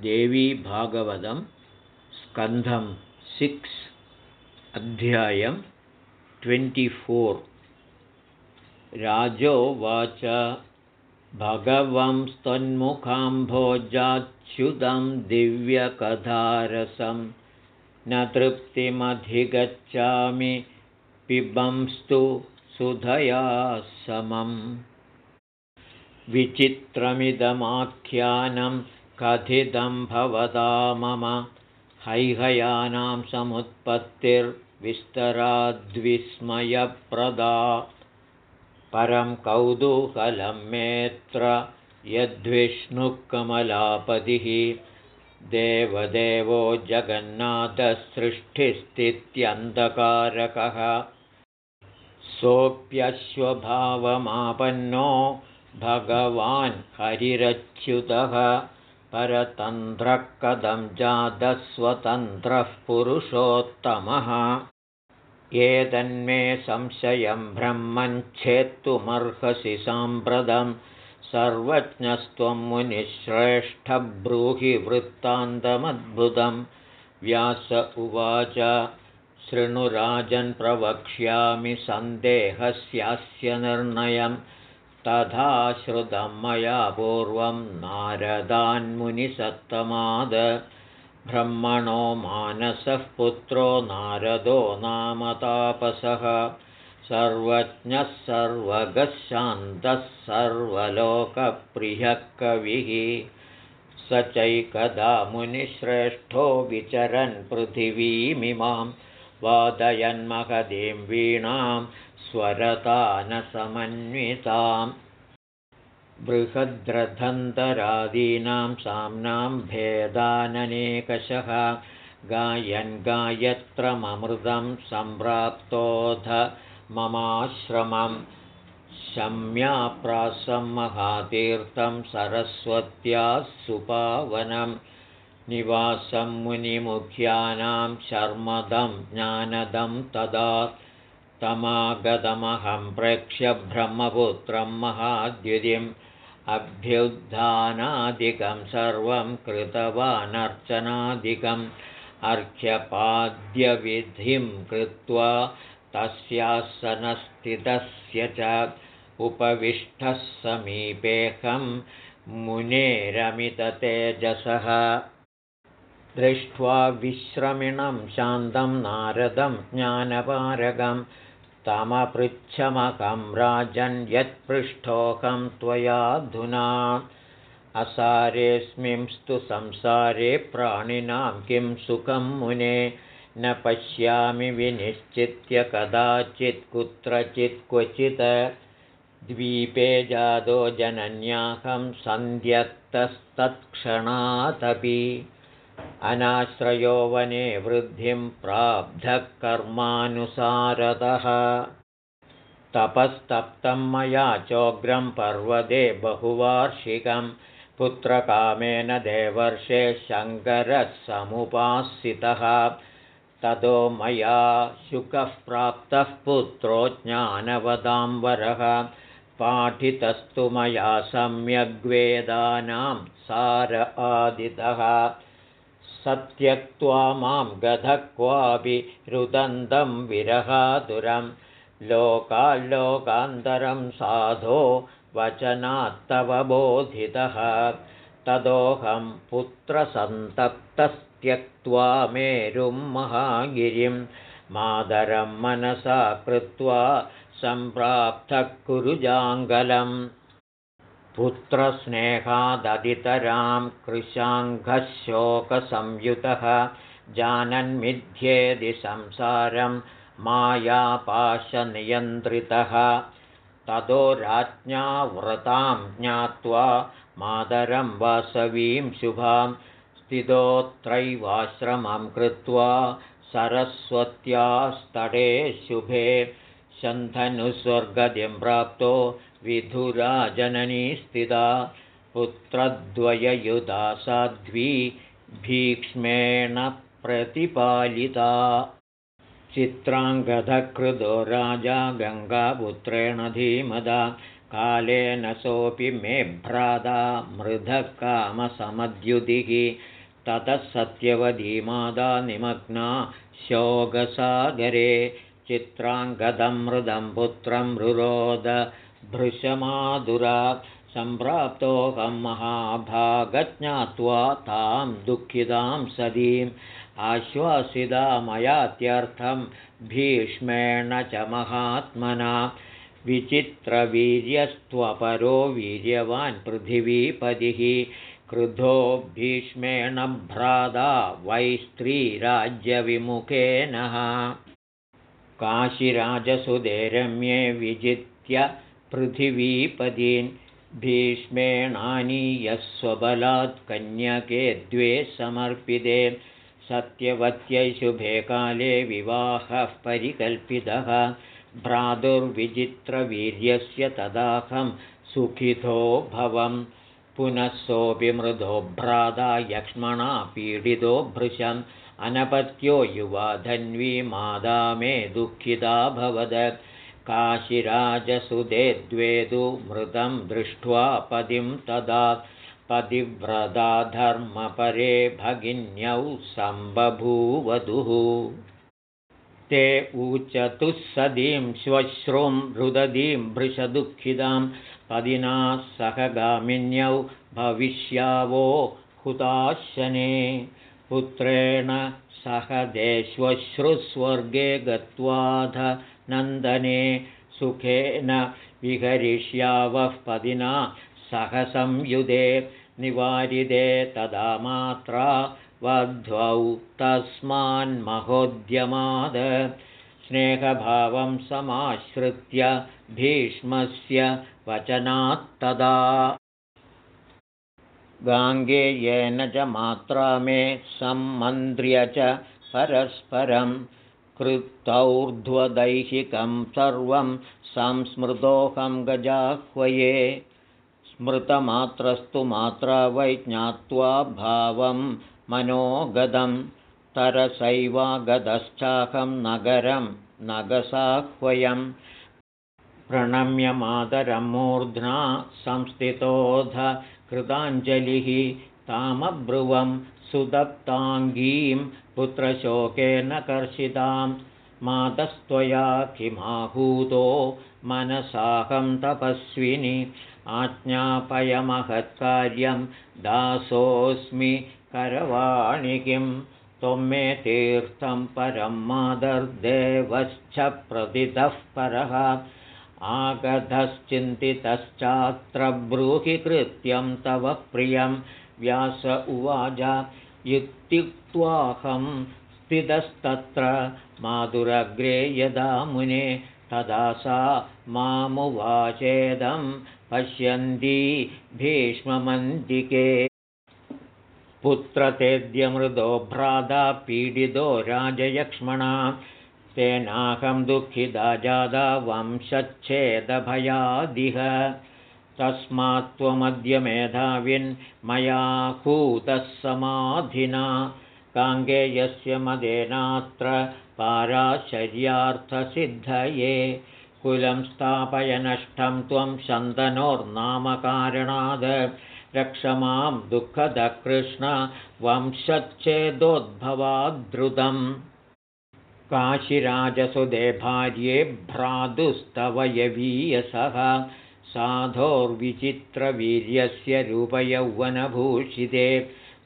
देवीभागवतं स्कन्धं six अध्यायं twenty-four. राजोवाच भगवंस्तन्मुखाम्भोजाच्युतं दिव्यकथारसं। न तृप्तिमधिगच्छामि पिबंस्तु सुधया समम्। विचित्रमिदमाख्यानं कथितं भवता मम हैहयानां समुत्पत्तिर्विस्तराद्विस्मयप्रदा। परं कौतूहलं मेऽत्र यद्विष्णुकमलापतिः। देवदेवो जगन्नाथसृष्टिस्थित्यन्धकारकः। सोऽप्यश्वभावमापन्नो भगवान् हरिरच्युतः परतन्त्रः कथं जातस्वतन्त्रः पुरुषोत्तमः। एतन्मे संशयं ब्रह्मञ्छेत्तुमर्हसि साम्प्रतं। सर्वज्ञस्त्वं मुनिश्रेष्ठब्रूहि वृत्तान्तमद्भुतं। व्यास उवाच प्रवक्ष्यामि सन्देहस्यास्य निर्णयं तथा श्रुतं मया पूर्वं नारदान्मुनिसत्तमाद। ब्रह्मणो मानसः पुत्रो नारदो नाम तापसः। सर्वज्ञः सर्वगः शान्तः सर्वलोकप्रियः कविः स चैकदा मुनिश्रेष्ठो विचरन् पृथिवीमिमां वादयन्महदीं वीणां स्वरतानसमन्विताम् बृहद्रथन्तरादीनां साम्नां भेदाननेकशः गायन् गायत्रममृतं सम्प्राप्तोऽध ममाश्रमं शम्याप्रासं महातीर्थं सरस्वत्याः सुपावनं निवासं मुनिमुख्यानां शर्मदं ज्ञानदं तदा तमागतमहं प्रेक्ष्य ब्रह्मपुत्रं महाद्युतिम् अभ्युत्थानादिकं सर्वं कृतवानर्चनादिकम् अर्घ्यपाद्यविधिं कृत्वा तस्यासनस्थितस्य च उपविष्टः समीपेऽहं मुनेरमिततेजसः दृष्ट्वा विश्रमिणं शान्तं नारदं ज्ञानपारगम् तमपृच्छमकं राजन् यत्पृष्ठोऽहं त्वयाधुना असारेऽस्मिंस्तु संसारे प्राणिनां किं सुखं मुने? न पश्यामि विनिश्चित्य कदाचित् कुत्रचित् क्वचित्। द्वीपे जातो जनन्याहं सन्ध्यक्तस्तत्क्षणादपि अनाश्रयो वने वृद्धिं प्राब्धः कर्मानुसारतः तपस्तप्तं मया चोग्रं पर्वते बहुवार्षिकं पुत्रकामेन देवर्षे शङ्करः समुपासितः ततो मया शुकः प्राप्तः पुत्रो ज्ञानवदाम्बरः। पाठितस्तु मया सम्यग्वेदानां सार आदितः सत्यक्त्वा मां गधः क्वापि रुदन्तं विरहातुरं लोकाल्लोकान्तरं साधो वचनात्तव बोधितः। तदोऽहं पुत्रसन्तप्तस्त्यक्त्वा मेरुं महागिरिं। मादरं मनसा कृत्वा सम्प्राप्तः कुरुजाङ्गलम् पुत्रस्नेहाददितरां कृशाङ्घशोकसंयुतः जानन्मिथ्येदि संसारं मायापाशनियन्त्रितः। ततो राज्ञा व्रतां ज्ञात्वा मातरं वासवीं शुभां स्थितोऽत्रैवाश्रमं कृत्वा सरस्वत्यास्तटे शुभे शन्धनुस्वर्गतिं प्राप्तो विधुराजननी स्थिता पुत्रद्वययुधा साध्वी भीक्ष्मेण प्रतिपालिता। चित्राङ्गधकृतो राजा गङ्गापुत्रेण धीमदा कालेन सोऽपि मे भ्राता मृधः कामसमद्युदिः ततः सत्यवधीमादा निमग्ना शोकसागरे चित्राङ्गदं मृदं पुत्रं रुरोद भृशमाधुरा सम्प्राप्तोऽहं महाभागज्ञात्वा तां दुःखितां सदीम् आश्वासिता मयात्यर्थं भीष्मेण च महात्मना। विचित्रवीर्यस्त्वपरो वीर्यवान् पृथिवीपतिः क्रुधो भीष्मेण भ्राता वै स्त्रीराज्यविमुखेनः। काशिराजसुदेरम्ये विजित्य पृथिवीपदीन् भीष्मेणानीयस्वबलात् कन्यके द्वे समर्पिते सत्यवत्यै शुभे काले विवाहः परिकल्पितः भ्रातुर्विचित्रवीर्यस्य तदाहं सुखितो भवम् पुनः सोऽपि मृदो भ्राता यक्ष्मणा पीडितो भृशम् अनपत्यो युवा धन्वी मादा मे दुःखिता भवद काशिराजसुदे द्वे तु मृतं दृष्ट्वा पदिं तदा पतिव्रता धर्मपरे भगिन्यौ सम्बभूवधुः। ते ऊचतुः सदीं श्वश्रुं रुदधीं भृशदुःखितां पदिना सहगामिन्यौ भविष्यावो हुताशने। पुत्रेण सह देश्वश्रुस्वर्गे गत्वाध नन्दने सुखेन विहरिष्यावः पदिना सह संयुधे निवारिदे तदा मात्रा वध्वौ तस्मान्महोद्यमाद स्नेहभावं समाश्रित्य भीष्मस्य वचनात्तदा गाङ्गेयेन च मात्रा मे सम्मन्त्र्य च परस्परं कृतौर्ध्वदैहिकं सर्वं संस्मृतोऽहं गजाह्वये। स्मृतमात्रस्तु मात्रा वै ज्ञात्वा भावं मनोगदं तरसैवागतश्चाहं नगरं नगसाह्वयं। प्रणम्यमातरं मूर्ध्ना संस्थितोऽध कृताञ्जलिः तामब्रुवं सुदत्ताङ्गीं पुत्रशोकेन कर्षितां। मातस्त्वया किमाहूतो मनसाहं तपस्विनि। आज्ञापयमहत्कार्यं दासोऽस्मि करवाणि किं? त्वं मे तीर्थं परं मादर्देवश्च प्रदितः परः। आगतश्चिन्तितश्चात्र ब्रूहि कृत्यं तव प्रियं व्यास उवाच इत्युक्त्वाहं स्थितस्तत्र। माधुरग्रे यदा मुने तदा सा मामुवाचेदं पश्यन्ती भीष्ममन्दिके पुत्रतेद्यमृदो भ्राता पीडितो राजयक्ष्मणा तेनाहं दुःखिता जादा वंशच्छेदभयादिह तस्मात् त्वमद्य मेधाविन्मया हूतः समाधिना। काङ्गेयस्य मदेनात्र पाराशर्यार्थसिद्धये। कुलं स्थापय नष्टं त्वं शन्तनोर्नामकारणाद् रक्ष मां दुःखदकृष्ण वंशच्छेदोद्भवाद्धृतम् काशिराजसुदे भार्ये भ्रातुस्तव यवीयसः साधोर्विचित्रवीर्यस्य रूपयौवनभूषिते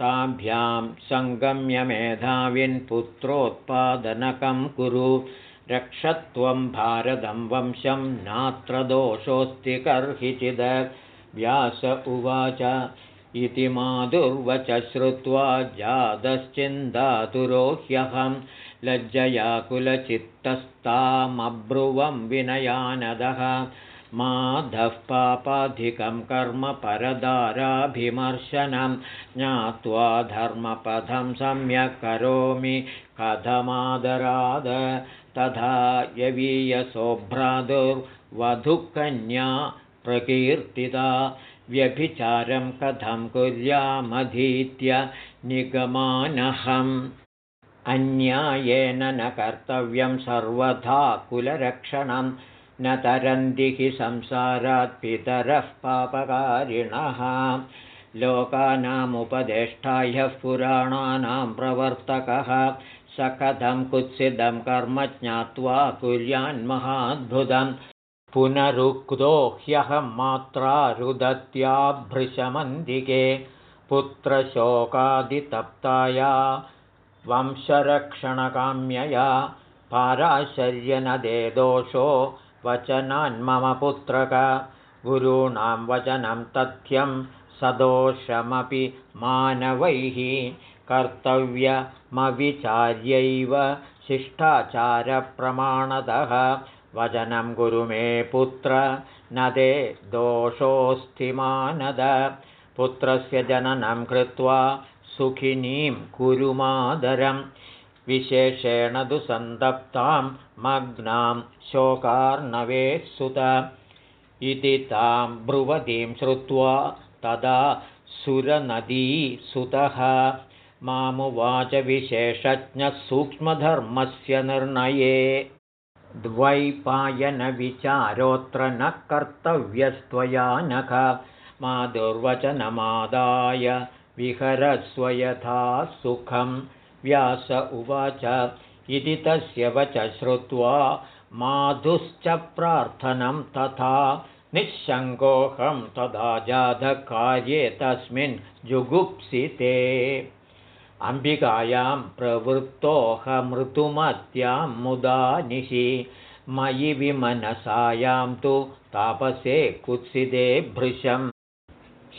ताभ्यां सङ्गम्यमेधाविन्पुत्रोत्पादनकं कुरु। रक्षत्वं भारतं वंशं नात्र दोषोऽस्ति कर्हिचिद व्यास उवाच इति माधुर्वच श्रुत्वा जातश्चिन्दातुरो ह्यहम् लज्जयाकुलचित्तस्तामब्रुवं विनयानदः माधः पापाधिकं कर्म परदाराभिमर्शनं ज्ञात्वा धर्मपथं सम्यक् करोमि कथमादराद तथा यवीयसोभ्रादुर्वधुकन्या प्रकीर्तिता व्यभिचारं कथं कुर्यामधीत्य निगमानहम्। अन्यायेन न कर्तव्यं सर्वथा कुलरक्षणं न तरन्ति हि संसारात् पितरः पापकारिणः। लोकानामुपदेष्टायः पुराणानां प्रवर्तकः। स कथं कुत्सितं कर्म ज्ञात्वा कुर्यान्महाद्भुतं पुनरुक्तो ह्यहं मात्रा रुदत्याभृशमन्दिके पुत्रशोकादितप्ताया वंशरक्षणकाम्यया पाराशर्यनदे दोषो वचनान्मम पुत्रक। गुरूणां वचनं तथ्यं सदोषमपि मानवैः। कर्तव्यमविचार्यैव शिष्टाचारप्रमाणतः। वचनं गुरु मे पुत्र न ते दोषोऽस्थिमानद पुत्रस्य जननं कृत्वा सुखिनीं कुरुमादरं विशेषेण तु सन्तप्तां मग्नां शोकार्णवे सुत। इति तां ब्रुवतीं श्रुत्वा तदा सुरनदीसुतः मामुवाच विशेषज्ञः सूक्ष्मधर्मस्य निर्णये। द्वैपायनविचारोऽत्र न कर्तव्यस्त्वया नख मा दुर्वचनमादाय विहरस्व यथा सुखं व्यास उवाच। इति तस्य वच श्रुत्वा माधुश्च प्रार्थनं तथा निःशङ्कोऽहं तदा जातकार्ये तस्मिन् जुगुप्सिते अम्बिकायां प्रवृत्तोऽहमृतुमत्यां मुदा निशि। मयि विमनसायां तु तापसे कुत्सिते भृशम्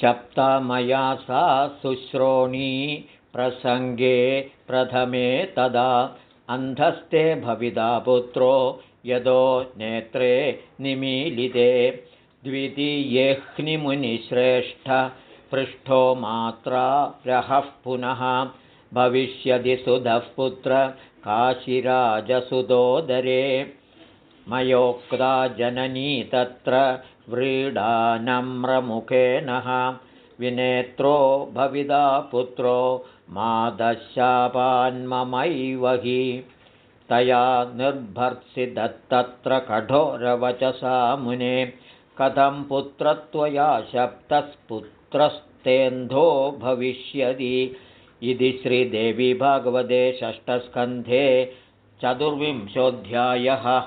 सप्तमया सा शुश्रोणी प्रसङ्गे प्रथमे तदा अन्धस्ते भविदा पुत्रो यदो नेत्रे निमीलिते। द्वितीयेह्निमुनिश्रेष्ठ पृष्ठो मात्रा रहः पुनः। भविष्यति सुधः पुत्र काशिराजसुदोदरे। मयोक्ता जननी तत्र व्रीडानम्रमुखेनः विनेत्रो भविदा पुत्रो मादशापान्ममैव हि। तया निर्भर्त्सि दत्तत्र कठोरवचसा मुने। कथं पुत्रत्वया शप्तस्पुत्रस्तेन्धो भविष्यति? इति श्रीदेवी भगवते षष्ठस्कन्धे चतुर्विंशोऽध्यायः